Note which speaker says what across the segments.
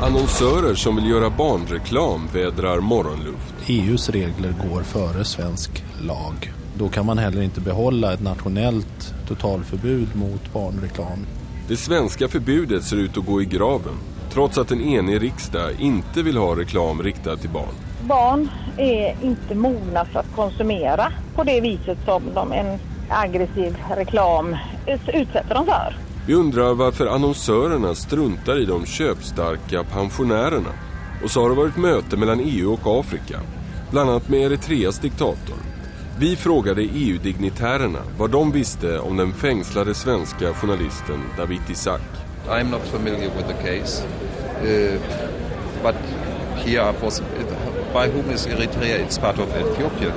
Speaker 1: Annonsörer som vill göra barnreklam vädrar morgonluft.
Speaker 2: EUs regler går före svensk lag. Då kan man heller inte behålla ett nationellt totalförbud mot barnreklam.
Speaker 1: Det svenska förbudet ser ut att gå i graven trots att en enig riksdag inte vill ha reklam riktad till barn.
Speaker 3: Barn är inte mogna för att konsumera på det viset som de en aggressiv reklam utsätter dem för.
Speaker 1: Vi undrar varför annonsörerna struntar i de köpstarka pensionärerna. Och så har det varit möte mellan EU och Afrika, bland annat med Eritreas diktator. Vi frågade EU-dignitärerna vad de visste om den fängslade svenska journalisten David Isaac.
Speaker 4: I'm not familiar with the case, uh, but here was by whom is Eritrea? It's part of Ethiopia.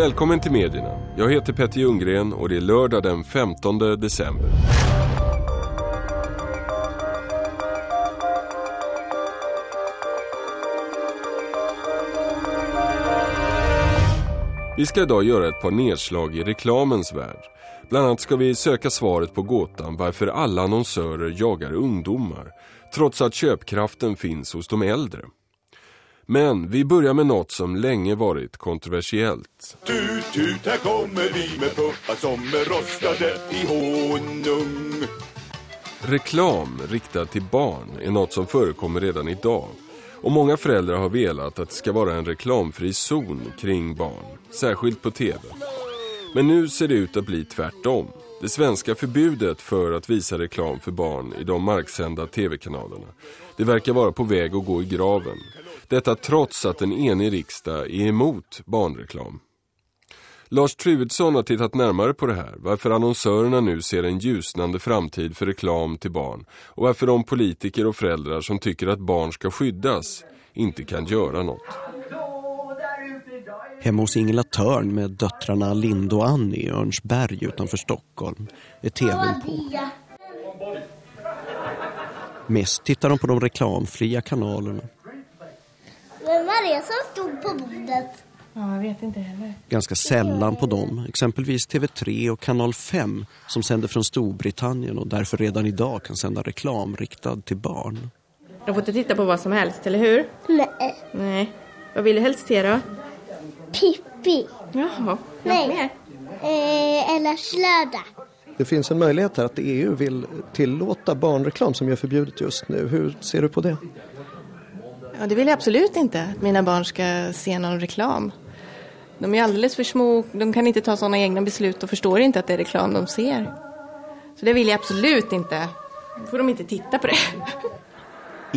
Speaker 1: Välkommen till medierna. Jag heter Petter Ljunggren och det är lördag den 15 december. Vi ska idag göra ett par nedslag i reklamens värld. Bland annat ska vi söka svaret på gåtan varför alla annonsörer jagar ungdomar trots att köpkraften finns hos de äldre. Men vi börjar med något som länge varit kontroversiellt.
Speaker 5: Tut, tut, här kommer vi med puffar som är rostade i honung.
Speaker 1: Reklam riktad till barn är något som förekommer redan idag. Och många föräldrar har velat att det ska vara en reklamfri zon kring barn, särskilt på tv. Men nu ser det ut att bli tvärtom. Det svenska förbudet för att visa reklam för barn i de marksända tv-kanalerna, det verkar vara på väg att gå i graven. Detta trots att en enig riksdag är emot barnreklam. Lars Truedsson har tittat närmare på det här, varför annonsörerna nu ser en ljusnande framtid för reklam till barn och varför de politiker och föräldrar som tycker att barn ska skyddas inte kan göra något.
Speaker 6: Hemma hos Ingela Törn med döttrarna Lind och Annie i Örnsberg utanför Stockholm är tvn på. Mest tittar de på de reklamfria kanalerna.
Speaker 7: Var det som stod på bordet?
Speaker 8: Ja, jag vet inte heller.
Speaker 6: Ganska sällan på dem, exempelvis TV3 och Kanal 5 som sänder från Storbritannien och därför redan idag kan sända reklam riktad till barn.
Speaker 8: De får inte titta på vad som helst, eller hur?
Speaker 7: Nej.
Speaker 8: Nej. Vad vill du helst se då?
Speaker 7: Pippi.
Speaker 8: Jaha,
Speaker 7: Nej.
Speaker 8: mer?
Speaker 7: Eh, eller slöda.
Speaker 9: Det finns en möjlighet här att EU vill tillåta barnreklam som är förbjudet just nu. Hur ser du på det?
Speaker 8: Ja, det vill jag absolut inte, att mina barn ska se någon reklam. De är alldeles för små, de kan inte ta sådana egna beslut och förstår inte att det är reklam de ser. Så det vill jag absolut inte. Då får de inte titta på det.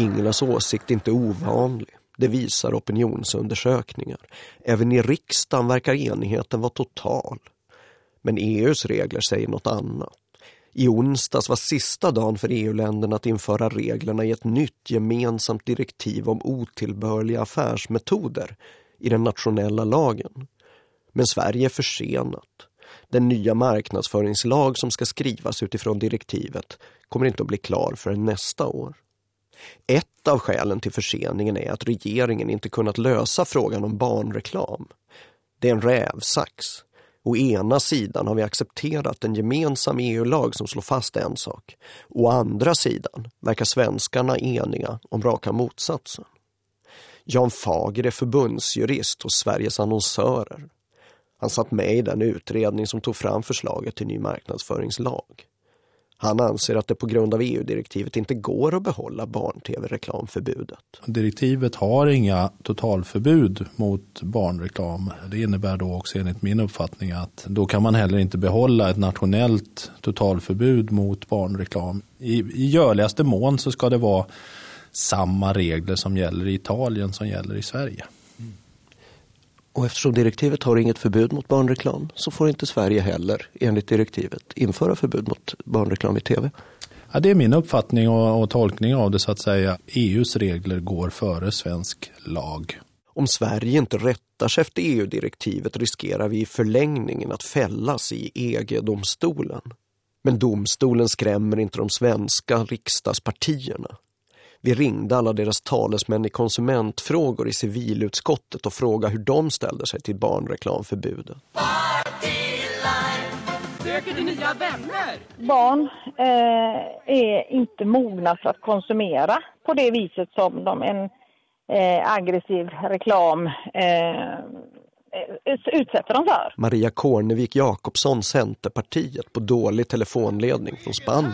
Speaker 6: Ingelas åsikt är inte ovanlig. Det visar opinionsundersökningar. Även i riksdagen verkar enigheten vara total. Men EUs regler säger något annat. I onsdags var sista dagen för EU-länderna att införa reglerna i ett nytt gemensamt direktiv om otillbörliga affärsmetoder i den nationella lagen. Men Sverige är försenat. Den nya marknadsföringslag som ska skrivas utifrån direktivet kommer inte att bli klar förrän nästa år. Ett av skälen till förseningen är att regeringen inte kunnat lösa frågan om barnreklam. Det är en rävsax. Å ena sidan har vi accepterat en gemensam EU-lag som slår fast en sak. Å andra sidan verkar svenskarna eniga om raka motsatsen. Jan Fager är förbundsjurist hos Sveriges annonsörer. Han satt med i den utredning som tog fram förslaget till ny marknadsföringslag. Han anser att det på grund av EU-direktivet inte går att behålla barn-tv-reklamförbudet.
Speaker 2: Direktivet har inga totalförbud mot barnreklam. Det innebär då också enligt min uppfattning att då kan man heller inte behålla ett nationellt totalförbud mot barnreklam. I, i görligaste mån så ska det vara samma regler som gäller i Italien som gäller i Sverige.
Speaker 9: Och eftersom direktivet har inget förbud mot barnreklam så får inte Sverige heller enligt direktivet införa förbud mot barnreklam i tv.
Speaker 2: Ja, det är min uppfattning och, och tolkning av det så att säga. EUs regler går före svensk lag.
Speaker 6: Om Sverige inte rättar sig efter EU-direktivet riskerar vi i förlängningen att fällas i EG-domstolen. Men domstolen skrämmer inte de svenska riksdagspartierna. Vi ringde alla deras talesmän i konsumentfrågor i civilutskottet och frågade hur de ställde sig till barnreklamförbudet.
Speaker 10: söker du nya vänner?
Speaker 3: Barn eh, är inte mogna för att konsumera på det viset som de en eh, aggressiv reklam eh, utsätter dem för.
Speaker 6: Maria Kornevik Jakobsson, Centerpartiet, på dålig telefonledning från Spanien.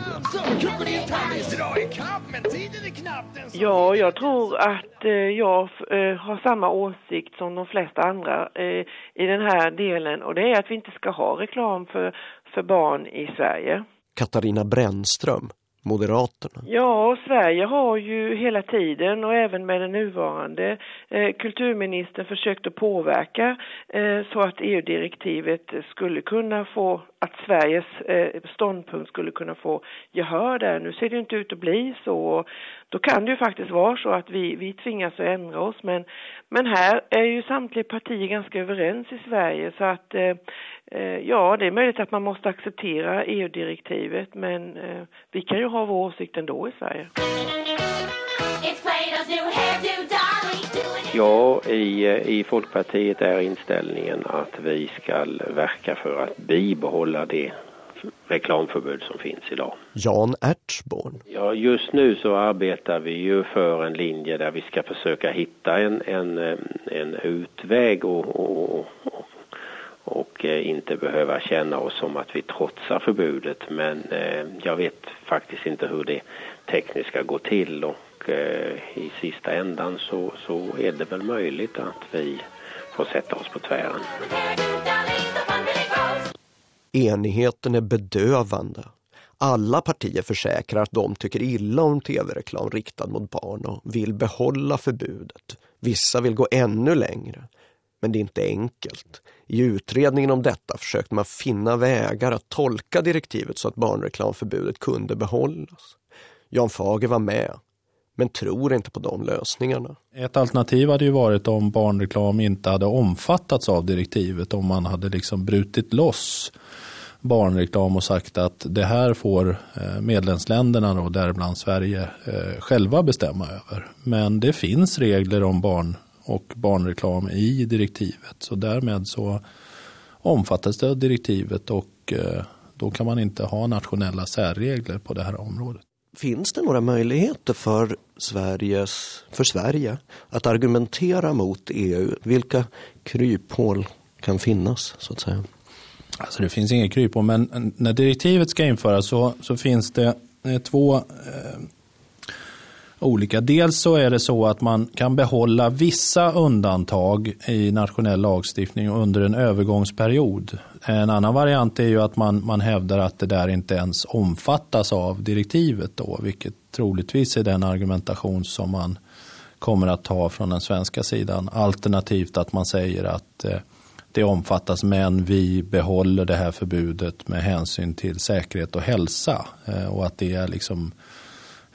Speaker 11: Ja, jag tror att eh, jag eh, har samma åsikt som de flesta andra eh, i den här delen och det är att vi inte ska ha reklam för, för barn i Sverige.
Speaker 6: Katarina Brännström, Moderaterna?
Speaker 11: Ja, Sverige har ju hela tiden och även med den nuvarande eh, kulturministern försökt att påverka eh, så att EU-direktivet skulle kunna få, att Sveriges eh, ståndpunkt skulle kunna få gehör där. Nu ser det inte ut att bli så. Då kan det ju faktiskt vara så att vi, vi tvingas att ändra oss. Men, men här är ju samtliga partier ganska överens i Sverige så att eh, eh ja, det är möjligt att man måste acceptera EU-direktivet men eh, vi kan ju ha vår åsikt ändå i Sverige.
Speaker 12: Ja, i, i Folkpartiet är inställningen att vi ska verka för att bibehålla det reklamförbud som finns idag.
Speaker 6: Jan Ertsborn.
Speaker 12: Ja, just nu så arbetar vi ju för en linje där vi ska försöka hitta en, en, en utväg och, och, och, och inte behöva känna oss som att vi trotsar förbudet. Men eh, jag vet faktiskt inte hur det tekniskt ska gå till och eh, i sista ändan så, så är det väl möjligt att vi får sätta oss på tvären.
Speaker 6: Enigheten är bedövande. Alla partier försäkrar att de tycker illa om tv-reklam riktad mot barn och vill behålla förbudet. Vissa vill gå ännu längre. Men det är inte enkelt. I utredningen om detta försökte man finna vägar att tolka direktivet så att barnreklamförbudet kunde behållas. Jan Fager var med, men tror inte på de lösningarna.
Speaker 2: Ett alternativ hade ju varit om barnreklam inte hade omfattats av direktivet, om man hade liksom brutit loss barnreklam och sagt att det här får eh, medlemsländerna, då, däribland Sverige, eh, själva bestämma över. Men det finns regler om barn och barnreklam i direktivet. Så därmed så omfattas det av direktivet och eh, då kan man inte ha nationella särregler på det här området.
Speaker 6: Finns det några möjligheter för, Sveriges, för Sverige att argumentera mot EU? Vilka kryphål kan finnas så att säga?
Speaker 2: Alltså det finns inget kryphål men när direktivet ska införas så, så finns det eh, två eh, olika. Dels så är det så att man kan behålla vissa undantag i nationell lagstiftning under en övergångsperiod. En annan variant är ju att man, man hävdar att det där inte ens omfattas av direktivet då, vilket troligtvis är den argumentation som man kommer att ta från den svenska sidan. Alternativt att man säger att eh, det omfattas men vi behåller det här förbudet med hänsyn till säkerhet och hälsa eh, och att det är liksom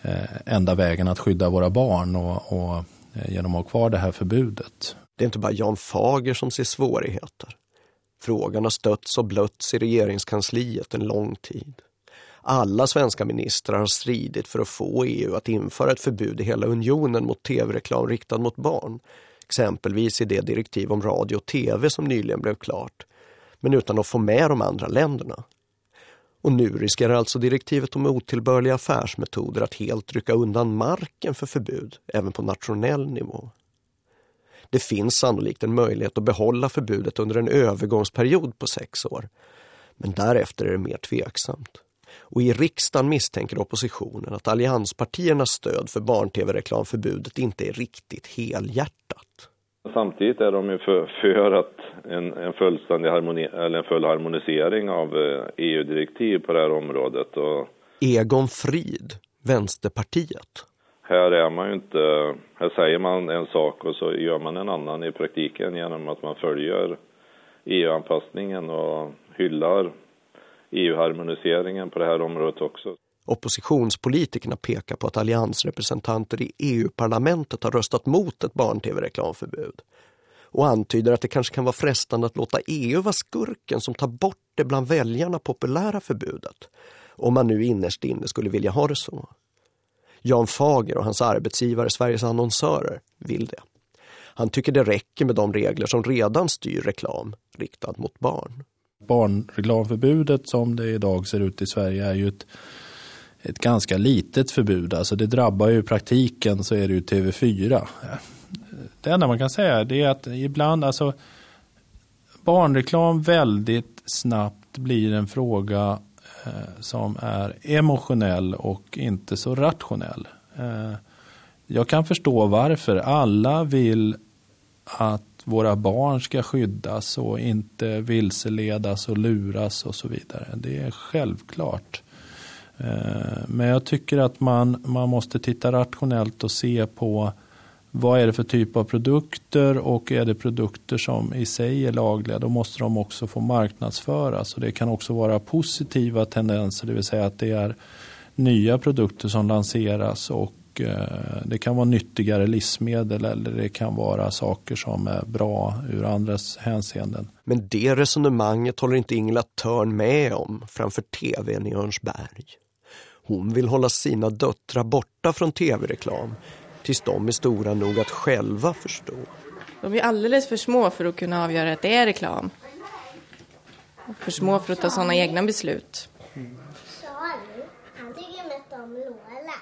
Speaker 2: Eh, enda vägen att skydda våra barn och, och eh, genom att ha kvar det här förbudet.
Speaker 6: Det är inte bara Jan Fager som ser svårigheter. Frågan har stötts och blötts i regeringskansliet en lång tid. Alla svenska ministrar har stridit för att få EU att införa ett förbud i hela unionen mot tv-reklam riktad mot barn. Exempelvis i det direktiv om radio och tv som nyligen blev klart. Men utan att få med de andra länderna. Och nu riskerar alltså direktivet om otillbörliga affärsmetoder att helt rycka undan marken för förbud, även på nationell nivå. Det finns sannolikt en möjlighet att behålla förbudet under en övergångsperiod på sex år. Men därefter är det mer tveksamt. Och i riksdagen misstänker oppositionen att allianspartiernas stöd för barn-tv-reklamförbudet inte är riktigt helhjärtat.
Speaker 13: Samtidigt är de ju för, för att en, en fullständig harmoni, eller en full harmonisering av EU-direktiv eh, på det här området. Och
Speaker 6: Egon Frid, Vänsterpartiet.
Speaker 13: Här är man ju inte, här säger man en sak och så gör man en annan i praktiken genom att man följer EU-anpassningen och hyllar EU-harmoniseringen på det här området också.
Speaker 6: Oppositionspolitikerna pekar på att alliansrepresentanter i EU-parlamentet har röstat mot ett barn-tv-reklamförbud och antyder att det kanske kan vara frestande att låta EU vara skurken som tar bort det bland väljarna populära förbudet. Om man nu innerst inne skulle vilja ha det så. Jan Fager och hans arbetsgivare Sveriges annonsörer vill det. Han tycker det räcker med de regler som redan styr reklam riktad mot barn.
Speaker 2: Barnreklamförbudet som det idag ser ut i Sverige är ju ett, ett ganska litet förbud. Alltså det drabbar ju i praktiken så är det ju TV4. Det enda man kan säga är att ibland, alltså barnreklam väldigt snabbt blir en fråga eh, som är emotionell och inte så rationell. Eh, jag kan förstå varför. Alla vill att våra barn ska skyddas och inte vilseledas och luras och så vidare. Det är självklart. Eh, men jag tycker att man, man måste titta rationellt och se på vad är det för typ av produkter och är det produkter som i sig är lagliga då måste de också få marknadsföras. Och det kan också vara positiva tendenser, det vill säga att det är nya produkter som lanseras och eh, det kan vara nyttigare livsmedel eller det kan vara saker som är bra ur andras hänseenden.
Speaker 6: Men det resonemanget håller inte Ingela Törn med om framför tvn i Örnsberg. Hon vill hålla sina döttrar borta från tv-reklam tills de är stora nog att själva förstå.
Speaker 8: De är alldeles för små för att kunna avgöra att det är reklam. Och för små för att ta sådana egna beslut.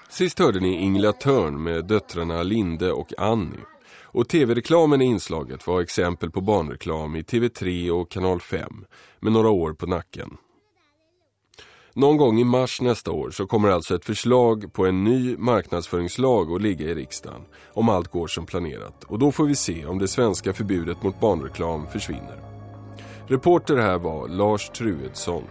Speaker 1: Sist hörde ni Ingela Törn med döttrarna Linde och Annie. Och tv-reklamen i inslaget var exempel på barnreklam i TV3 och Kanal 5 med några år på nacken. Någon gång i mars nästa år så kommer alltså ett förslag på en ny marknadsföringslag att ligga i riksdagen om allt går som planerat och då får vi se om det svenska förbudet mot barnreklam försvinner. Reporter här var Lars Truedsson.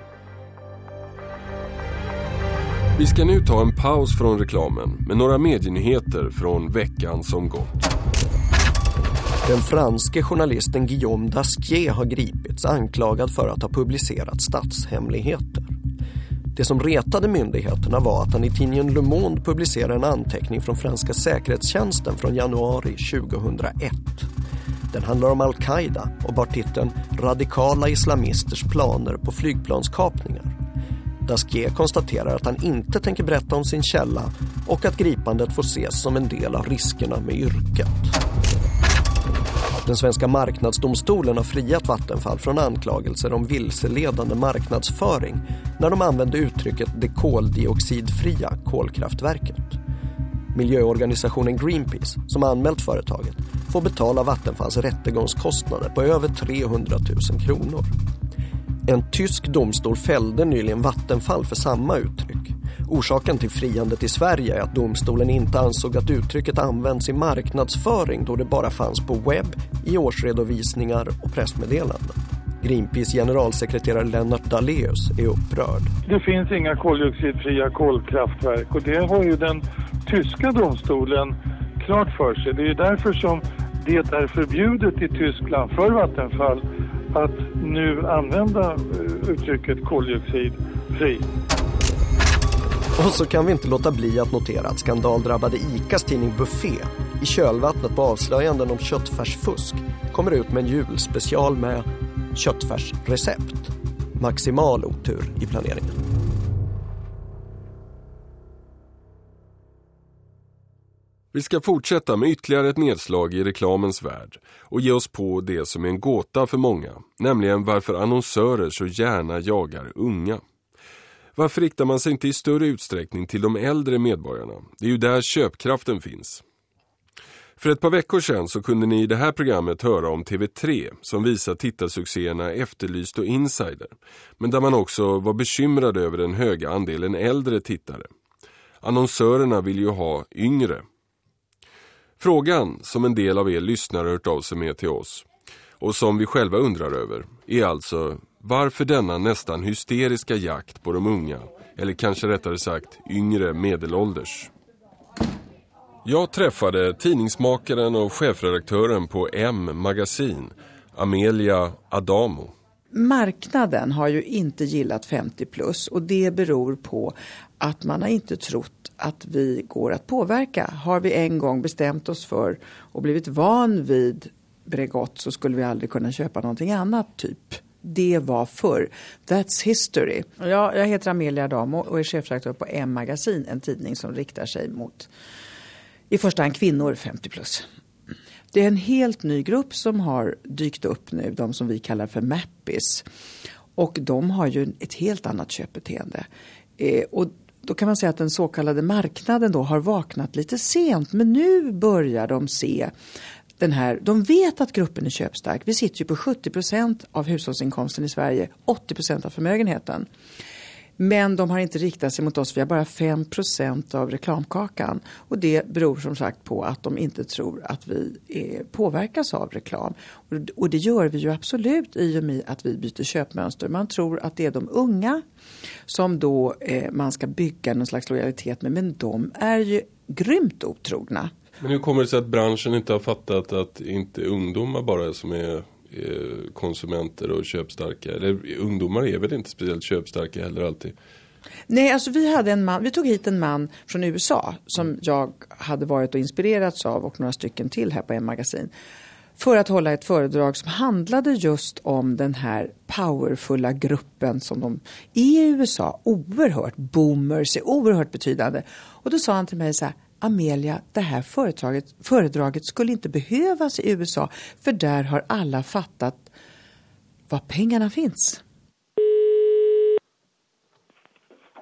Speaker 1: Vi ska nu ta en paus från reklamen med några medienyheter från veckan som gått.
Speaker 6: Den franske journalisten Guillaume Dasquier har gripits anklagad för att ha publicerat statshemligheter. Det som retade myndigheterna var att han i tidningen Le Monde publicerade en anteckning från franska säkerhetstjänsten från januari 2001. Den handlar om Al-Qaida och bar titeln Radikala islamisters planer på flygplanskapningar. Daskier konstaterar att han inte tänker berätta om sin källa och att gripandet får ses som en del av riskerna med yrket. Den svenska marknadsdomstolen har friat Vattenfall från anklagelser om vilseledande marknadsföring när de använde uttrycket det koldioxidfria kolkraftverket. Miljöorganisationen Greenpeace, som anmält företaget, får betala Vattenfalls rättegångskostnader på över 300 000 kronor. En tysk domstol fällde nyligen Vattenfall för samma uttryck. Orsaken till friandet i Sverige är att domstolen inte ansåg att uttrycket används i marknadsföring då det bara fanns på webb, i årsredovisningar och pressmeddelanden. Greenpeace generalsekreterare Lennart Daléus är upprörd.
Speaker 10: Det finns inga koldioxidfria kolkraftverk och det har ju den tyska domstolen klart för sig. Det är därför som det är förbjudet i Tyskland för Vattenfall att nu använda eh, uttrycket koldioxidfri.
Speaker 6: Och så kan vi inte låta bli att notera att skandaldrabbade ICAs tidning Buffé i kölvattnet på avslöjanden om köttfärsfusk kommer ut med en julspecial med köttfärsrecept. Maximal otur i planeringen.
Speaker 1: Vi ska fortsätta med ytterligare ett nedslag i reklamens värld och ge oss på det som är en gåta för många, nämligen varför annonsörer så gärna jagar unga. Varför riktar man sig inte i större utsträckning till de äldre medborgarna? Det är ju där köpkraften finns. För ett par veckor sedan så kunde ni i det här programmet höra om TV3 som visar tittarsuccéerna Efterlyst och Insider. Men där man också var bekymrad över den höga andelen äldre tittare. Annonsörerna vill ju ha yngre. Frågan som en del av er lyssnare hört av sig med till oss och som vi själva undrar över är alltså varför denna nästan hysteriska jakt på de unga, eller kanske rättare sagt yngre medelålders? Jag träffade tidningsmakaren och chefredaktören på M-magasin, Amelia Adamo.
Speaker 14: Marknaden har ju inte gillat 50 plus och det beror på att man har inte trott att vi går att påverka. Har vi en gång bestämt oss för och blivit van vid Bregott så skulle vi aldrig kunna köpa någonting annat typ det var förr. That's history. Jag, jag heter Amelia Adamo och är chefredaktör på M-magasin, en tidning som riktar sig mot i första hand kvinnor 50 plus. Det är en helt ny grupp som har dykt upp nu, de som vi kallar för Mappis. Och de har ju ett helt annat köpbeteende. Eh, och då kan man säga att den så kallade marknaden då har vaknat lite sent men nu börjar de se den här, de vet att gruppen är köpstark. Vi sitter ju på 70 procent av hushållsinkomsten i Sverige, 80 procent av förmögenheten. Men de har inte riktat sig mot oss, vi har bara 5 procent av reklamkakan. Och det beror som sagt på att de inte tror att vi är, påverkas av reklam. Och, och det gör vi ju absolut i och med att vi byter köpmönster. Man tror att det är de unga som då eh, man ska bygga någon slags lojalitet med. Men de är ju grymt otrogna.
Speaker 1: Men hur kommer det sig att branschen inte har fattat att inte ungdomar bara är som är konsumenter och köpstarka? Eller ungdomar är väl inte speciellt köpstarka heller alltid?
Speaker 14: Nej, alltså vi, hade en man, vi tog hit en man från USA som jag hade varit och inspirerats av och några stycken till här på en magasin för att hålla ett föredrag som handlade just om den här powerfulla gruppen som de i USA, oerhört boomers, är oerhört betydande. Och då sa han till mig så här, Amelia, det här föredraget, föredraget skulle inte behövas i USA för där har alla fattat var pengarna finns.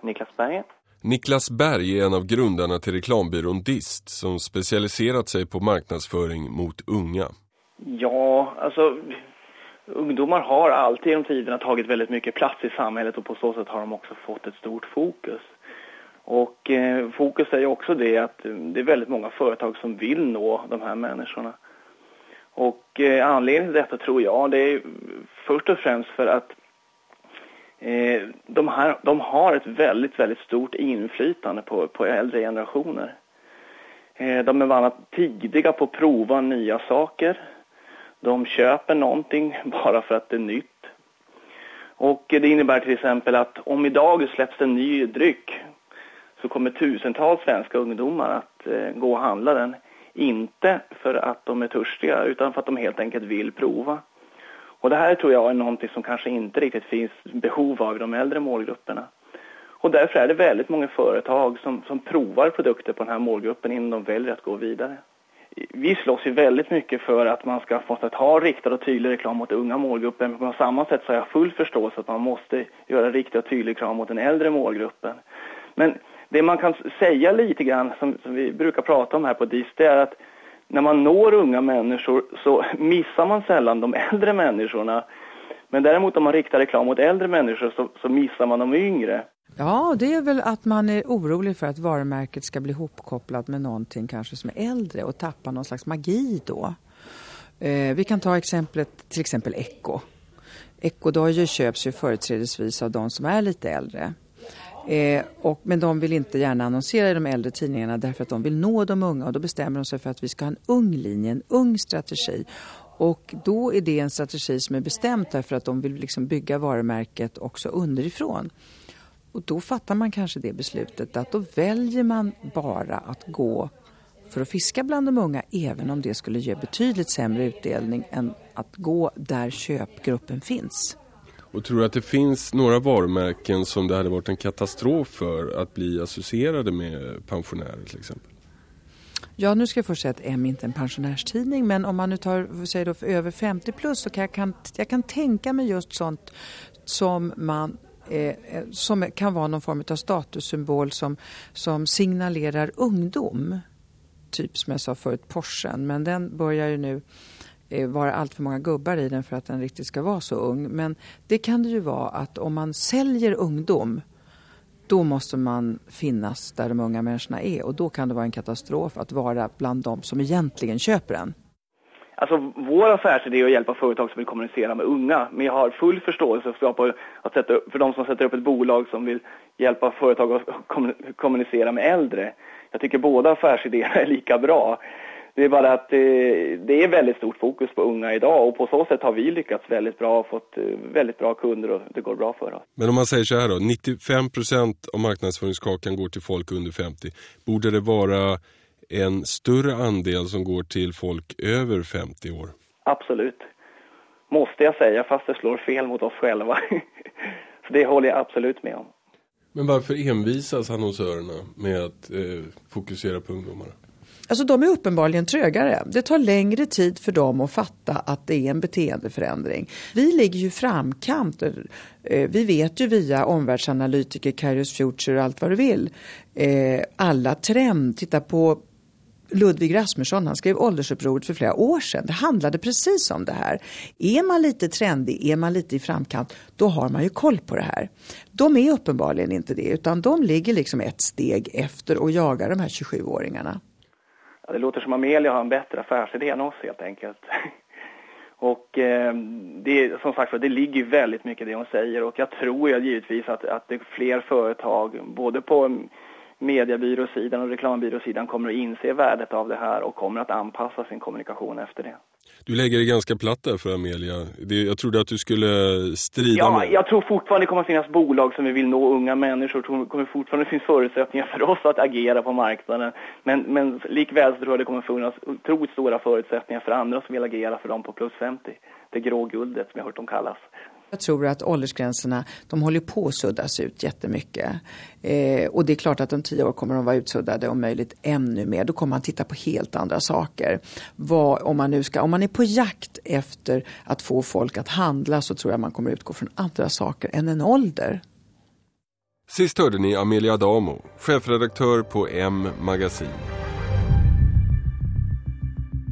Speaker 15: Niklas Berg.
Speaker 1: Niklas Berg är en av grundarna till reklambyrån Dist som specialiserat sig på marknadsföring mot unga.
Speaker 15: Ja, alltså ungdomar har alltid genom tiderna tagit väldigt mycket plats i samhället och på så sätt har de också fått ett stort fokus. Och eh, fokus är ju också det att eh, det är väldigt många företag som vill nå de här människorna. Och eh, anledningen till detta tror jag det är först och främst för att eh, de, här, de har ett väldigt, väldigt stort inflytande på, på äldre generationer. Eh, de är bland tidiga på att prova nya saker. De köper någonting bara för att det är nytt. Och eh, det innebär till exempel att om idag släpps en ny dryck så kommer tusentals svenska ungdomar att eh, gå och handla den. Inte för att de är törstiga utan för att de helt enkelt vill prova. Och det här tror jag är någonting som kanske inte riktigt finns behov av i de äldre målgrupperna. Och därför är det väldigt många företag som, som provar produkter på den här målgruppen innan de väljer att gå vidare. Vi slåss ju väldigt mycket för att man ska få ha riktad och tydlig reklam mot unga målgrupper. Men på samma sätt så har jag full förståelse att man måste göra riktad och tydlig reklam mot den äldre målgruppen. Men det man kan säga lite grann, som, som vi brukar prata om här på DIS, det är att när man når unga människor så missar man sällan de äldre människorna. Men däremot om man riktar reklam mot äldre människor så, så missar man de yngre.
Speaker 14: Ja, det är väl att man är orolig för att varumärket ska bli hopkopplat med någonting kanske som är äldre och tappa någon slags magi då. Eh, vi kan ta exemplet, till exempel Echo. Echo Dojer köps ju företrädesvis av de som är lite äldre. Eh, och, men de vill inte gärna annonsera i de äldre tidningarna därför att de vill nå de unga och då bestämmer de sig för att vi ska ha en ung linje, en ung strategi. Och då är det en strategi som är bestämd därför att de vill liksom bygga varumärket också underifrån. Och då fattar man kanske det beslutet att då väljer man bara att gå för att fiska bland de unga även om det skulle ge betydligt sämre utdelning än att gå där köpgruppen finns.
Speaker 1: Och tror du att det finns några varumärken som det hade varit en katastrof för att bli associerade med pensionärer till exempel?
Speaker 14: Ja, nu ska jag först säga att M inte är en pensionärstidning men om man nu tar säger då, för över 50 plus så kan jag, kan, jag kan tänka mig just sånt som man eh, eh, som kan vara någon form av statussymbol som, som signalerar ungdom. Typ som jag sa förut, Porschen, men den börjar ju nu Eh, vara allt för många gubbar i den för att den riktigt ska vara så ung. Men det kan det ju vara att om man säljer ungdom då måste man finnas där de unga människorna är och då kan det vara en katastrof att vara bland de som egentligen köper den.
Speaker 15: Alltså vår affärsidé är att hjälpa företag som vill kommunicera med unga. Men jag har full förståelse för, att sätta upp, för de som sätter upp ett bolag som vill hjälpa företag att kommunicera med äldre. Jag tycker båda affärsidéerna är lika bra. Det är bara att det, det, är väldigt stort fokus på unga idag och på så sätt har vi lyckats väldigt bra och fått eh, väldigt bra kunder och det går bra för oss.
Speaker 1: Men om man säger så här då, 95% av marknadsföringskakan går till folk under 50. Borde det vara en större andel som går till folk över 50 år?
Speaker 15: Absolut. Måste jag säga, fast det slår fel mot oss själva. så det håller jag absolut med om.
Speaker 1: Men varför envisas annonsörerna med att eh, fokusera på ungdomarna?
Speaker 14: Alltså de är uppenbarligen trögare. Det tar längre tid för dem att fatta att det är en beteendeförändring. Vi ligger ju framkant. Eh, vi vet ju via omvärldsanalytiker, Kairos Future och allt vad du vill. Eh, alla trend, titta på Ludvig Rasmusson, han skrev åldersupproret för flera år sedan. Det handlade precis om det här. Är man lite trendig, är man lite i framkant, då har man ju koll på det här. De är uppenbarligen inte det, utan de ligger liksom ett steg efter och jagar de här 27-åringarna.
Speaker 15: Ja, det låter som Amelia har en bättre affärsidé än oss helt enkelt. Och eh, det, som sagt det ligger väldigt mycket i det hon säger och jag tror ju givetvis att, att det är fler företag, både på mediebyråsidan och reklambyråsidan kommer att inse värdet av det här och kommer att anpassa sin kommunikation efter det.
Speaker 1: Du lägger det ganska platt där för Amelia. Det, jag trodde att du skulle strida
Speaker 15: ja,
Speaker 1: med...
Speaker 15: Jag tror fortfarande det kommer att finnas bolag som vill nå unga människor. Det kommer fortfarande finnas förutsättningar för oss att agera på marknaden. Men, men likväl så tror jag det kommer finnas otroligt stora förutsättningar för andra som vill agera för dem på plus 50. Det grå guldet som jag hört dem kallas.
Speaker 14: Jag tror att åldersgränserna de håller på att suddas ut jättemycket. Eh, och det är klart att om tio år kommer de vara utsuddade om möjligt ännu mer. Då kommer man titta på helt andra saker. Vad, om, man nu ska, om man är på jakt efter att få folk att handla så tror jag man kommer utgå från andra saker än en ålder.
Speaker 1: Sist hörde ni Amelia Adamo, chefredaktör på M Magasin.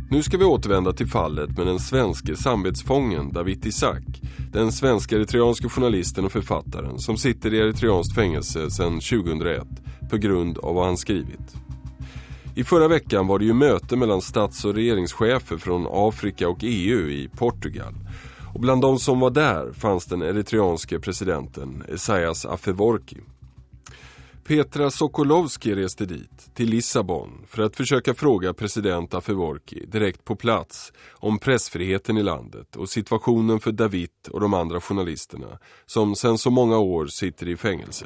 Speaker 1: Nu ska vi återvända till fallet med den svenske samvetsfången David Isaac. Den svenska eritreanske journalisten och författaren som sitter i eritreanskt fängelse sedan 2001 på grund av vad han skrivit. I förra veckan var det ju möte mellan stats- och regeringschefer från Afrika och EU i Portugal. Och bland de som var där fanns den eritreanske presidenten Esaias Afeworki. Petra Sokolowski reste dit, till Lissabon, för att försöka fråga president Afeworki direkt på plats om pressfriheten i landet och situationen för David och de andra journalisterna som sedan så många år sitter i fängelse.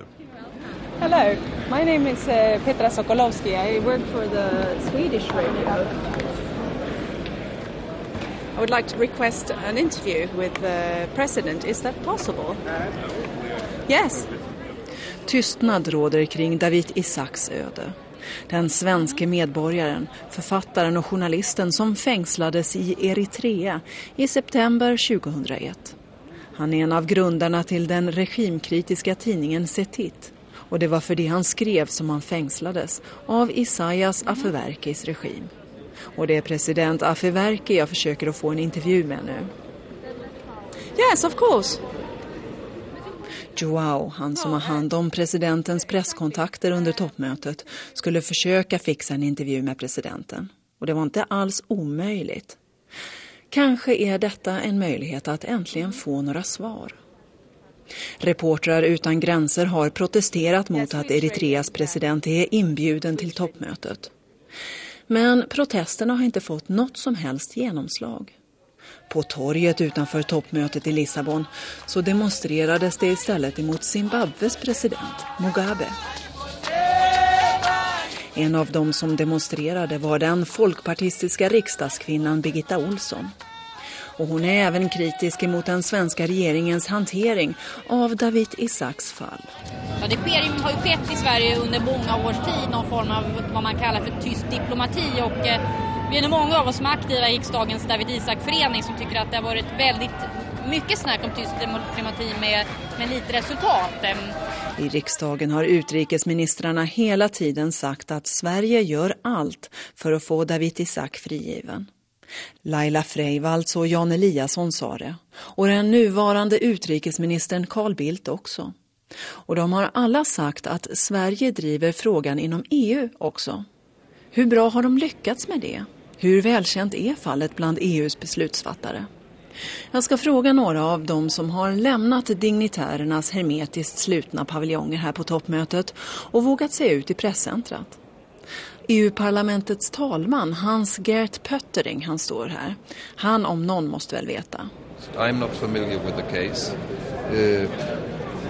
Speaker 16: Hello, my name is uh, Petra Sokolowski. I work for the Swedish radio. I would like to request an interview with the president. Is that possible? Yes.
Speaker 17: Tystnad råder kring David Isaks öde. Den svenske medborgaren, författaren och journalisten som fängslades i Eritrea i september 2001. Han är en av grundarna till den regimkritiska tidningen Setit. Och det var för det han skrev som han fängslades av Isaias Afewerkis regim. Och det är president Afewerki jag försöker att få en intervju med nu.
Speaker 16: Yes, of course.
Speaker 17: Joao, han som har hand om presidentens presskontakter under toppmötet, skulle försöka fixa en intervju med presidenten. Och det var inte alls omöjligt. Kanske är detta en möjlighet att äntligen få några svar. Reportrar utan gränser har protesterat mot att Eritreas president är inbjuden till toppmötet. Men protesterna har inte fått något som helst genomslag. På torget utanför toppmötet i Lissabon så demonstrerades det istället emot Zimbabwes president Mugabe. En av dem som demonstrerade var den folkpartistiska riksdagskvinnan Birgitta Olsson. Och hon är även kritisk emot den svenska regeringens hantering av David Isaks fall.
Speaker 18: Ja, det sker, har ju skett i Sverige under många års tid någon form av vad man kallar för tyst diplomati och eh, vi är nog många av oss som är aktiva i riksdagens David Isak-förening som tycker att det har varit väldigt mycket snack om tyst demokrati med, med lite resultat.
Speaker 17: Ehm, I riksdagen har utrikesministrarna hela tiden sagt att Sverige gör allt för att få David Isak frigiven. Laila Freivalds och Jan Eliasson sa det. Och den nuvarande utrikesministern Carl Bildt också. Och de har alla sagt att Sverige driver frågan inom EU också. Hur bra har de lyckats med det? Hur välkänt är fallet bland EUs beslutsfattare? Jag ska fråga några av dem som har lämnat dignitärernas hermetiskt slutna paviljonger här på toppmötet och vågat se ut i presscentrat. EU-parlamentets talman Hans-Gert Pöttering, han står här. Han om någon måste väl veta.
Speaker 4: I'm not familiar with the case. Uh,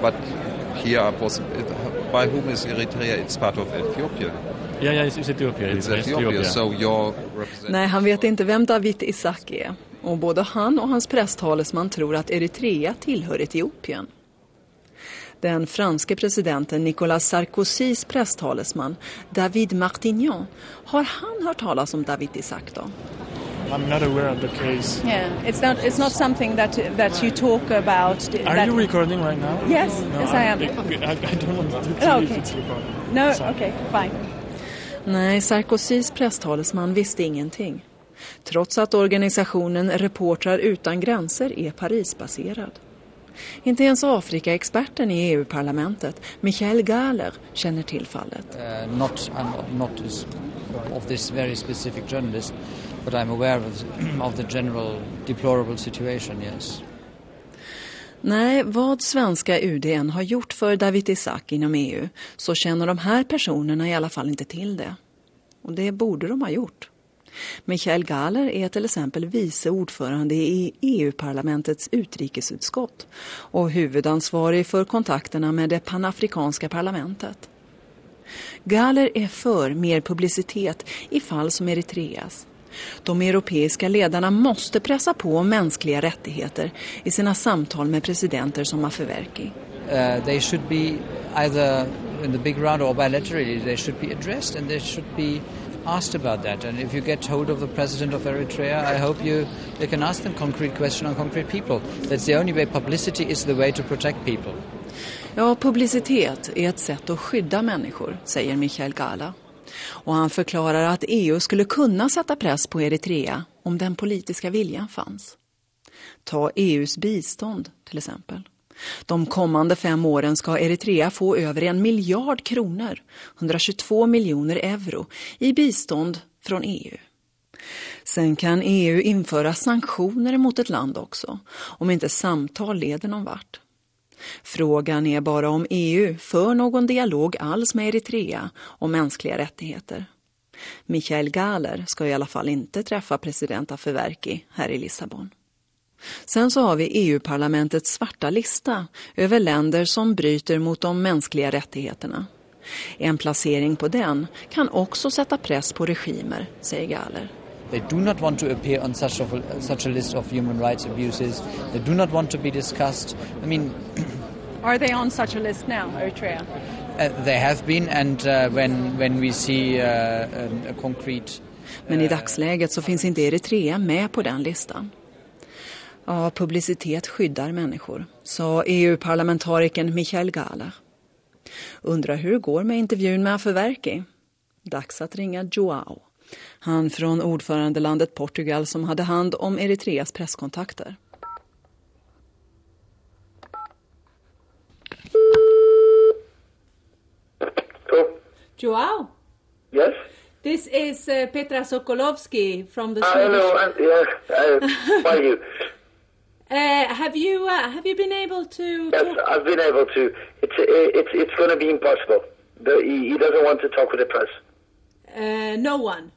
Speaker 4: but here was, by whom is Eritrea? It's part of Ethiopia.
Speaker 19: Ja, ja, it's Ethiopia.
Speaker 4: It's Ethiopia, so your
Speaker 17: Nej, han vet inte vem David Isaac är. Och både han och hans presstalesman tror att Eritrea tillhör Etiopien. Den franske presidenten Nicolas Sarkozys presstalesman David Martignon, har han hört talas om David Isaac då?
Speaker 19: I'm not aware of the case.
Speaker 16: Yeah, it's not it's not something that that you talk about.
Speaker 19: Are
Speaker 16: that...
Speaker 19: you recording right now?
Speaker 16: Yes,
Speaker 19: no,
Speaker 16: yes I am.
Speaker 19: I, I don't want to
Speaker 16: Oh,
Speaker 19: if
Speaker 16: okay.
Speaker 19: it's recording.
Speaker 16: No,
Speaker 19: Sorry.
Speaker 16: okay, fine.
Speaker 17: Nej, Sarkozys presstalesman visste ingenting. Trots att organisationen Reportrar utan gränser är Parisbaserad. Inte ens Afrikaexperten i EU-parlamentet, Michael Gahler, känner till fallet.
Speaker 20: Uh, not, I'm not of this very specific journalist, but I'm aware of, of the general deplorable situation, yes.
Speaker 17: Nej, vad svenska UD än har gjort för David Isak inom EU så känner de här personerna i alla fall inte till det. Och det borde de ha gjort. Michael Gahler är till exempel vice ordförande i EU-parlamentets utrikesutskott och huvudansvarig för kontakterna med det panafrikanska parlamentet. Gahler är för mer publicitet i fall som Eritreas. De europeiska ledarna måste pressa på om mänskliga rättigheter i sina samtal med presidenter som Afewerki.
Speaker 20: Uh, they should be either in the big round or bilaterally, they should be addressed and they should be asked about that. And if you get hold of the president of Eritrea, I hope you, you can ask them concrete question on concrete people. That's the only way. Publicity is the way to protect people.
Speaker 17: Ja, publicitet är ett sätt att skydda människor, säger Michael Gala. Och han förklarar att EU skulle kunna sätta press på Eritrea om den politiska viljan fanns. Ta EUs bistånd till exempel. De kommande fem åren ska Eritrea få över en miljard kronor, 122 miljoner euro, i bistånd från EU. Sen kan EU införa sanktioner mot ett land också, om inte samtal leder någon vart. Frågan är bara om EU för någon dialog alls med Eritrea om mänskliga rättigheter. Michael Gahler ska i alla fall inte träffa president Afewerki här i Lissabon. Sen så har vi EU-parlamentets svarta lista över länder som bryter mot de mänskliga rättigheterna. En placering på den kan också sätta press på regimer, säger Gahler.
Speaker 20: They do not want to appear on such, of, such a list of human rights abuses. They do not want to be discussed. I mean,
Speaker 16: Are they on such a list now, Eritrea?
Speaker 20: uh, they have been, and uh, when when we see uh, a, a concrete
Speaker 17: Men i dagsläget så finns inte Eritrea med på den listan. Ja, publicitet skyddar människor, sa EU-parlamentarikern Michael Gahler. Undrar hur det går med intervjun med Afewerki? Dags att ringa Joao. Han från ordförandelandet Portugal som hade hand om Eritreas presskontakter.
Speaker 21: Joao,
Speaker 22: Yes?
Speaker 21: this is uh, Petra Sokolovsky from the
Speaker 22: Uh,
Speaker 21: Swedish.
Speaker 22: hello, uh, yeah, uh, are you?
Speaker 21: Uh, have you uh, have you been able to?
Speaker 22: Yes, I've been able to. It's it's it's going to be impossible. The, he, he doesn't want to talk with the press.
Speaker 21: Uh, no one.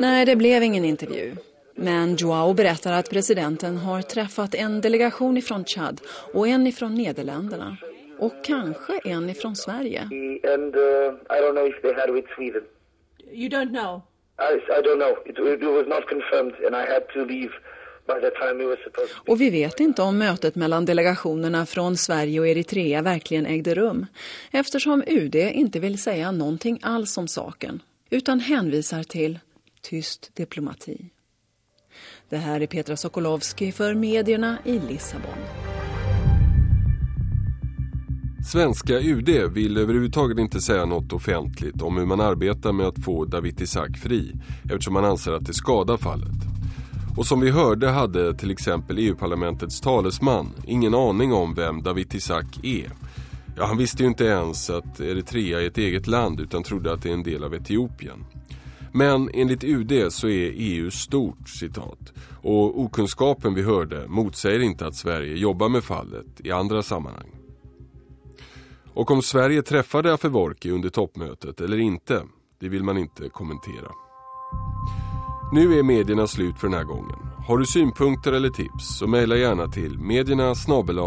Speaker 17: Nej, det blev ingen intervju. Men Joao berättar att presidenten har träffat en delegation ifrån Chad och en ifrån Nederländerna. Och kanske en ifrån Sverige.
Speaker 22: And uh, I don't know if they had with Sweden.
Speaker 21: You don't know.
Speaker 22: I, I don't know. It, it was not confirmed, and I had to leave.
Speaker 17: Och vi vet inte om mötet mellan delegationerna från Sverige och Eritrea verkligen ägde rum. Eftersom UD inte vill säga någonting alls om saken. Utan hänvisar till tyst diplomati. Det här är Petra Sokolowski för medierna i Lissabon.
Speaker 1: Svenska UD vill överhuvudtaget inte säga något offentligt om hur man arbetar med att få Dawit Isaak fri eftersom man anser att det skadar fallet. Och som vi hörde hade till exempel EU-parlamentets talesman ingen aning om vem Dawit Isaak är. Ja, han visste ju inte ens att Eritrea är ett eget land utan trodde att det är en del av Etiopien. Men enligt UD så är EU stort, citat. Och okunskapen vi hörde motsäger inte att Sverige jobbar med fallet i andra sammanhang. Och om Sverige träffade Afeworki under toppmötet eller inte, det vill man inte kommentera. Nu är medierna slut för den här gången. Har du synpunkter eller tips så mejla gärna till medierna sr.se.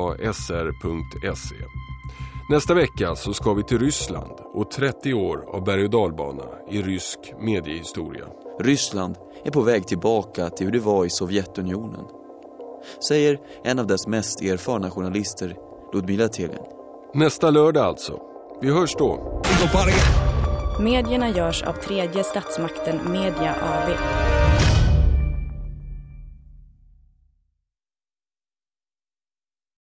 Speaker 1: Nästa vecka så ska vi till Ryssland och 30 år av berg- och dalbana i rysk mediehistoria.
Speaker 23: Ryssland är på väg tillbaka till hur det var i Sovjetunionen. Säger en av dess mest erfarna journalister, Ludmila Telin.
Speaker 1: Nästa lördag alltså. Vi hörs då.
Speaker 24: Medierna görs av tredje statsmakten Media AB.